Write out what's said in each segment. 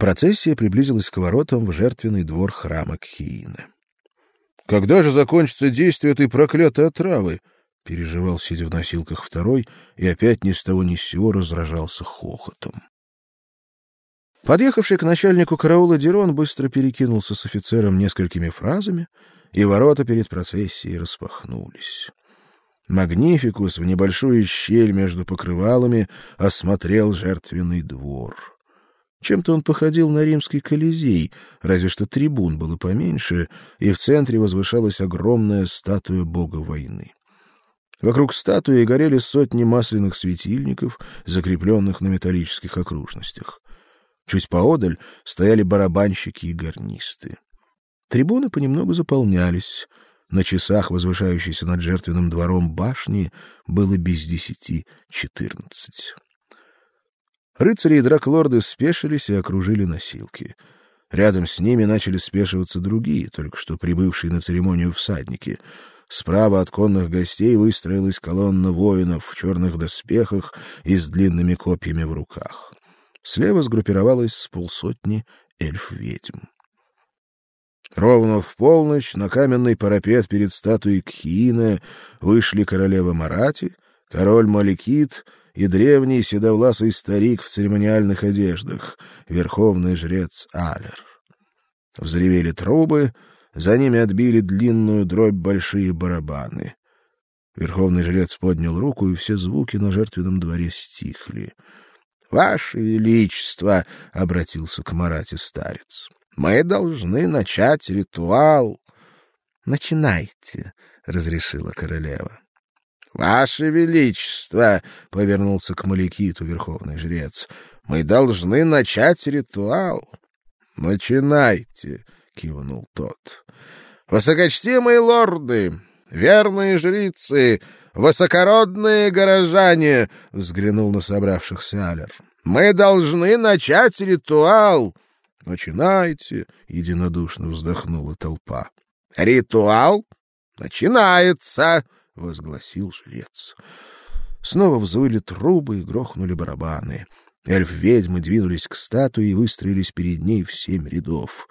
Процессия приблизилась к воротам в жертвенный двор храма Кхиина. Когда же закончится действие этой проклятой отравы? переживал, сидя в носилках второй, и опять ни с того ни с сего разражался хохотом. Подъехавший к начальнику караула Дерон быстро перекинулся с офицером несколькими фразами, и ворота перед процессией распахнулись. Магнификус в небольшую щель между покрывалами осмотрел жертвенный двор. Чем-то он походил на римский колизей, разве что трибун было поменьше, и в центре возвышалась огромная статуя бога войны. Вокруг статуи горели сотни масляных светильников, закрепленных на металлических окружностях. Чуть поодаль стояли барабанщики и гарнисты. Трибуны понемногу заполнялись. На часах, возвышающейся над жертвенным двором башни, было без десяти четырнадцать. Рыцари и драклорды спешились и окружили носилки. Рядом с ними начали спешиваться другие, только что прибывшие на церемонию всадники. Справа от конных гостей выстроилась колонна воинов в черных доспехах и с длинными копьями в руках. Слева сгруппировалось с полсотни эльф-ведьм. Ровно в полночь на каменный парапет перед статуей Кхина вышли королева Марати, король Маликит и древний седовласый старик в церемониальных одеждах, верховный жрец Алер. Взревели трубы, за ними отбили длинную дробь большие барабаны. Верховный жрец поднял руку, и все звуки на жертвенном дворе стихли. Ваше величество, обратился к Марате старец. Мы должны начать ритуал. Начинайте, разрешила королева. Ваше величество, повернулся к Маликиту верховный жрец. Мы должны начать ритуал. Начинайте, кивнул тот. Высокочтимые лорды, верные жрицы, высокородные горожане, взглянул на собравшихся Алер. Мы должны начать ритуал. Начинайте, единодушно вздохнула толпа. Ритуал начинается, возгласил жрец. Снова взвыли трубы и грохнули барабаны. Эльф-ведьмы двинулись к статуе и выстроились перед ней в семь рядов.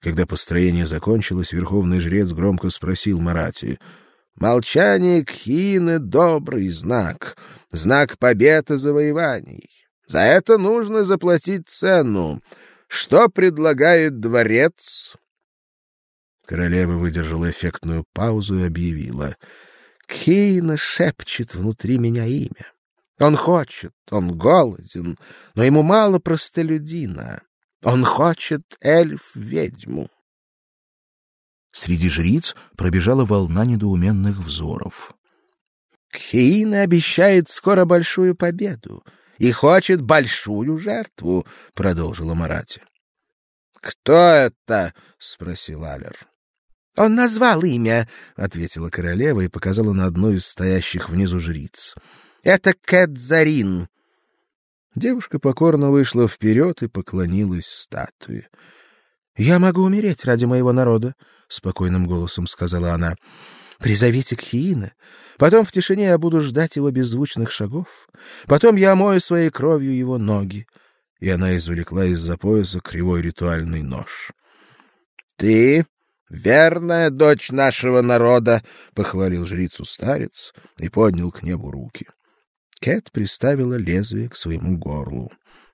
Когда построение закончилось, верховный жрец громко спросил Марати: Молчание Кхины — добрый знак, знак победы завоеваний. За это нужно заплатить цену. Что предлагает дворец? Королева выдержала эффектную паузу и объявила. Кхина шепчет внутри меня имя. Он хочет, он голоден, но ему мало простолюдина. Он хочет эльф-ведьму. Среди жриц пробежала волна недоуменных взоров. Кхиина обещает скоро большую победу и хочет большую жертву, продолжила Марати. Кто это? спросил Алер. Он назвал имя, ответила королева и показала на одну из стоящих внизу жриц. Это Кэдзарин. Девушка покорно вышла вперед и поклонилась статуе. Я могу умереть ради моего народа, спокойным голосом сказала она. Призовите Кхиина, потом в тишине я буду ждать его беззвучных шагов, потом я омою своей кровью его ноги. И она извлекла из-за пояса кривой ритуальный нож. Ты верная дочь нашего народа, похвалил жрицу старец и поднял к небу руки. Кэт приставила лезвие к своему горлу.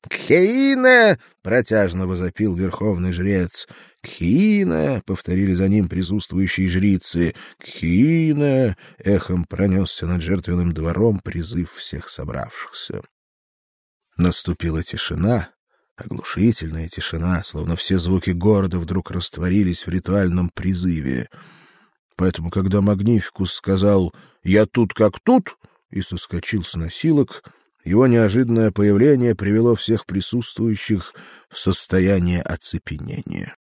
«Кхеина!» — протяжно возопил верховный жрец. «Кхина!» — повторили за ним присутствующие жрицы. «Кхина!» — эхом пронесся над жертвенным двором призыв всех собравшихся. Наступила тишина, оглушительная тишина, словно все звуки города вдруг растворились в ритуальном призыве. Поэтому, когда Магнификус сказал «Я тут как тут», и соскочил с носилок, его неожиданное появление привело всех присутствующих в состояние оцепенения.